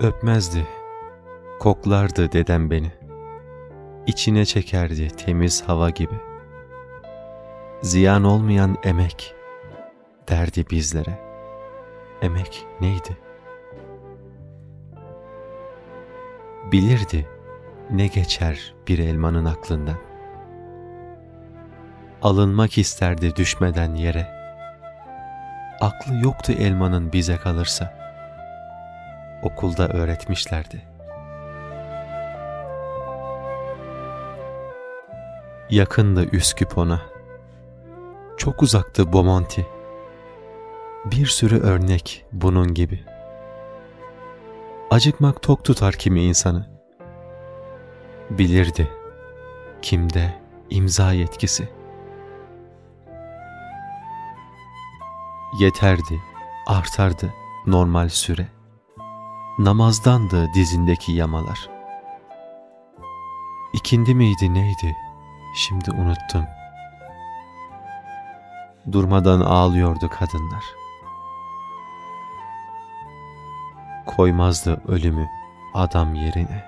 Öpmezdi, koklardı dedem beni. İçine çekerdi temiz hava gibi. Ziyan olmayan emek derdi bizlere. Emek neydi? Bilirdi ne geçer bir elmanın aklından. Alınmak isterdi düşmeden yere. Aklı yoktu elmanın bize kalırsa. Okulda öğretmişlerdi. Yakındı Üsküp ona. Çok uzaktı Bomonti. Bir sürü örnek bunun gibi. Acıkmak tok tutar kimi insanı. Bilirdi kimde imza yetkisi. Yeterdi, artardı normal süre. Namazdandı dizindeki yamalar. İkindi miydi neydi? Şimdi unuttum. Durmadan ağlıyordu kadınlar. Koymazdı ölümü adam yerine.